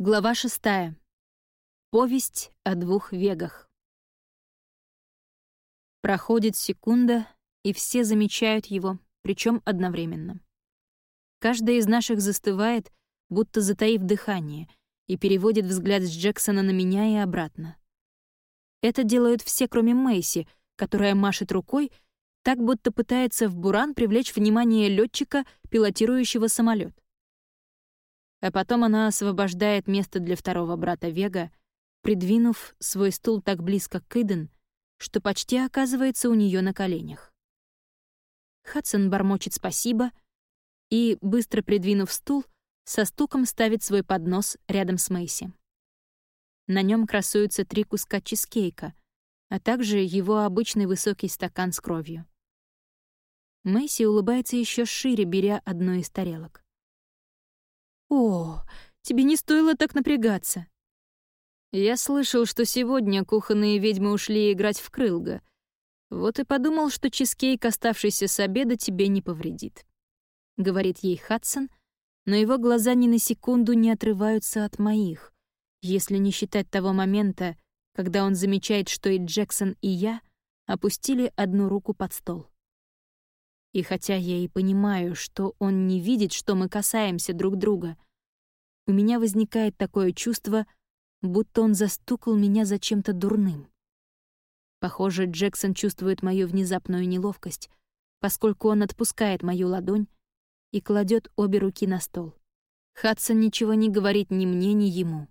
Глава шестая. Повесть о двух вегах. Проходит секунда, и все замечают его, причем одновременно. Каждый из наших застывает, будто затаив дыхание, и переводит взгляд с Джексона на меня и обратно. Это делают все, кроме Мэйси, которая машет рукой, так будто пытается в буран привлечь внимание летчика, пилотирующего самолет а потом она освобождает место для второго брата Вега, придвинув свой стул так близко к Иден, что почти оказывается у нее на коленях. Хадсон бормочет спасибо и, быстро придвинув стул, со стуком ставит свой поднос рядом с Мэйси. На нем красуются три куска чизкейка, а также его обычный высокий стакан с кровью. Мэйси улыбается еще шире, беря одну из тарелок. «О, тебе не стоило так напрягаться». Я слышал, что сегодня кухонные ведьмы ушли играть в крылго. Вот и подумал, что чизкейк, оставшийся с обеда, тебе не повредит. Говорит ей Хадсон, но его глаза ни на секунду не отрываются от моих, если не считать того момента, когда он замечает, что и Джексон, и я опустили одну руку под стол. И хотя я и понимаю, что он не видит, что мы касаемся друг друга, у меня возникает такое чувство, будто он застукал меня за чем-то дурным. Похоже, Джексон чувствует мою внезапную неловкость, поскольку он отпускает мою ладонь и кладет обе руки на стол. Хадсон ничего не говорит ни мне, ни ему.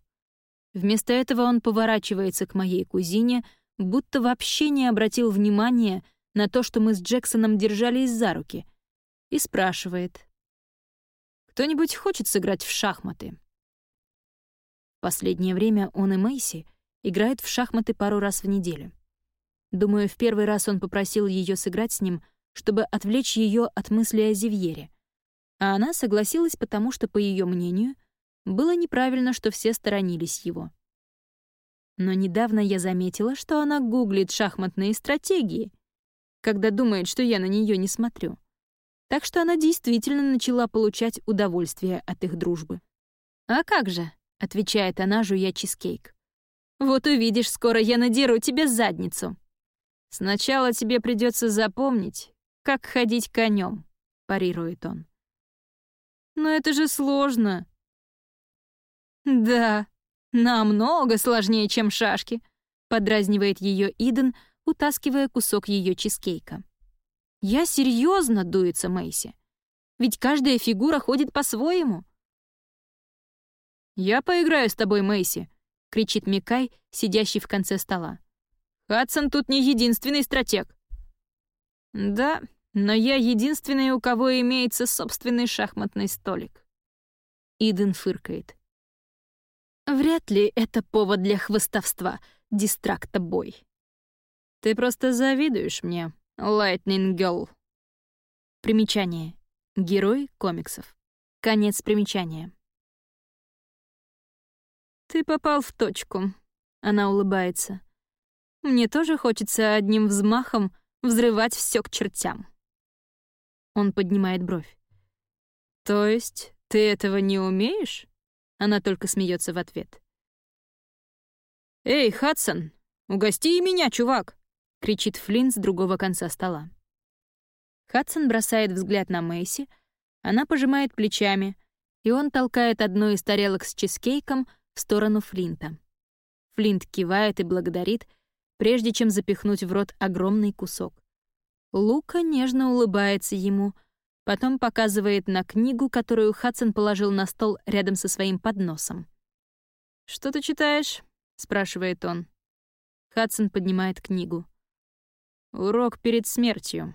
Вместо этого он поворачивается к моей кузине, будто вообще не обратил внимания на то, что мы с Джексоном держались за руки, и спрашивает. «Кто-нибудь хочет сыграть в шахматы?» Последнее время он и Мэйси играют в шахматы пару раз в неделю. Думаю, в первый раз он попросил ее сыграть с ним, чтобы отвлечь ее от мысли о Зивьере. А она согласилась, потому что, по ее мнению, было неправильно, что все сторонились его. Но недавно я заметила, что она гуглит шахматные стратегии когда думает, что я на нее не смотрю. Так что она действительно начала получать удовольствие от их дружбы. «А как же?» — отвечает она, жуя чизкейк. «Вот увидишь, скоро я надеру тебе задницу. Сначала тебе придется запомнить, как ходить конем, парирует он. «Но это же сложно». «Да, намного сложнее, чем шашки», — подразнивает ее Иден, утаскивая кусок ее чизкейка. «Я серьезно, дуется Мэйси. Ведь каждая фигура ходит по-своему». «Я поиграю с тобой, Мэйси», — кричит Микай, сидящий в конце стола. «Хадсон тут не единственный стратег». «Да, но я единственный, у кого имеется собственный шахматный столик». Иден фыркает. «Вряд ли это повод для хвостовства, дистракта-бой». Ты просто завидуешь мне, Lightning Girl. Примечание. Герой комиксов. Конец примечания. Ты попал в точку. Она улыбается. Мне тоже хочется одним взмахом взрывать все к чертям. Он поднимает бровь. То есть ты этого не умеешь? Она только смеется в ответ. Эй, Хадсон, угости и меня, чувак. — кричит Флинн с другого конца стола. Хадсон бросает взгляд на Мэйси, она пожимает плечами, и он толкает одну из тарелок с чизкейком в сторону Флинта. Флинт кивает и благодарит, прежде чем запихнуть в рот огромный кусок. Лука нежно улыбается ему, потом показывает на книгу, которую Хадсон положил на стол рядом со своим подносом. «Что ты читаешь?» — спрашивает он. Хадсон поднимает книгу. Урок перед смертью.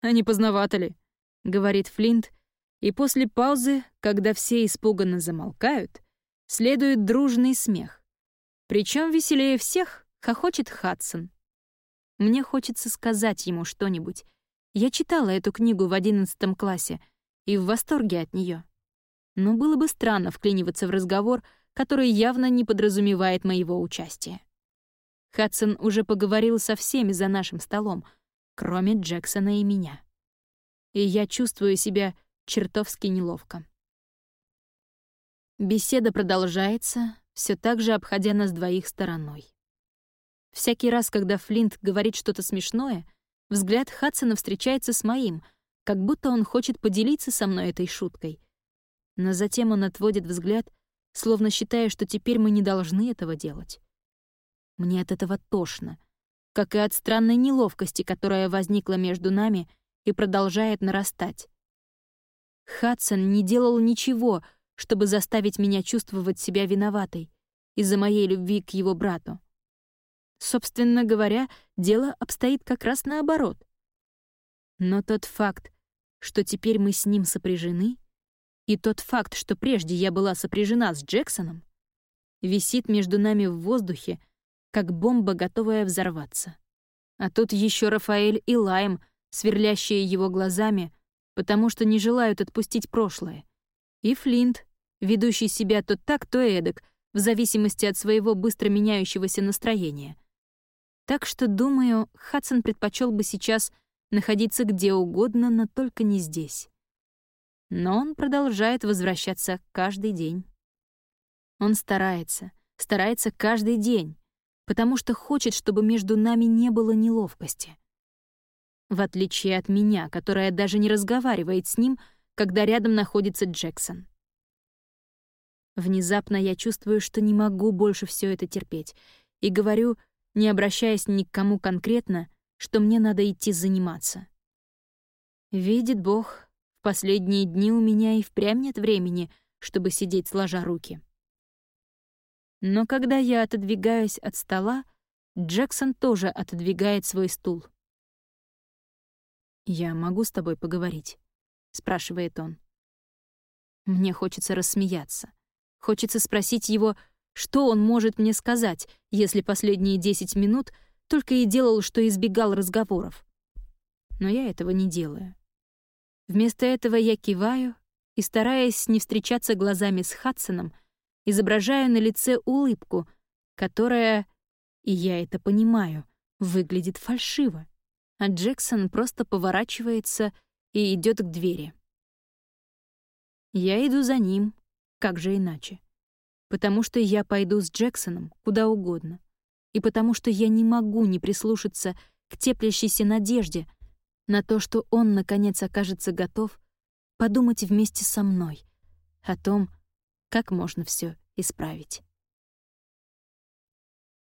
А не поздновато ли? Говорит Флинт, и после паузы, когда все испуганно замолкают, следует дружный смех. Причем веселее всех хохочет Хадсон. Мне хочется сказать ему что-нибудь. Я читала эту книгу в одиннадцатом классе и в восторге от нее. Но было бы странно вклиниваться в разговор, который явно не подразумевает моего участия. Хадсон уже поговорил со всеми за нашим столом, кроме Джексона и меня. И я чувствую себя чертовски неловко. Беседа продолжается, все так же обходя нас двоих стороной. Всякий раз, когда Флинт говорит что-то смешное, взгляд Хадсона встречается с моим, как будто он хочет поделиться со мной этой шуткой. Но затем он отводит взгляд, словно считая, что теперь мы не должны этого делать. Мне от этого тошно, как и от странной неловкости, которая возникла между нами и продолжает нарастать. Хадсон не делал ничего, чтобы заставить меня чувствовать себя виноватой из-за моей любви к его брату. Собственно говоря, дело обстоит как раз наоборот. Но тот факт, что теперь мы с ним сопряжены, и тот факт, что прежде я была сопряжена с Джексоном, висит между нами в воздухе, как бомба, готовая взорваться. А тут еще Рафаэль и Лайм, сверлящие его глазами, потому что не желают отпустить прошлое. И Флинт, ведущий себя то так, то эдак, в зависимости от своего быстро меняющегося настроения. Так что, думаю, Хадсон предпочел бы сейчас находиться где угодно, но только не здесь. Но он продолжает возвращаться каждый день. Он старается, старается каждый день, потому что хочет, чтобы между нами не было неловкости. В отличие от меня, которая даже не разговаривает с ним, когда рядом находится Джексон. Внезапно я чувствую, что не могу больше все это терпеть, и говорю, не обращаясь ни к кому конкретно, что мне надо идти заниматься. Видит Бог, в последние дни у меня и впрямь нет времени, чтобы сидеть сложа руки. Но когда я отодвигаюсь от стола, Джексон тоже отодвигает свой стул. «Я могу с тобой поговорить?» — спрашивает он. Мне хочется рассмеяться. Хочется спросить его, что он может мне сказать, если последние десять минут только и делал, что избегал разговоров. Но я этого не делаю. Вместо этого я киваю и, стараясь не встречаться глазами с Хадсоном, изображаю на лице улыбку, которая, и я это понимаю, выглядит фальшиво. А Джексон просто поворачивается и идет к двери. Я иду за ним, как же иначе? Потому что я пойду с Джексоном куда угодно. И потому что я не могу не прислушаться к теплящейся надежде на то, что он, наконец, окажется готов подумать вместе со мной о том, как можно все исправить.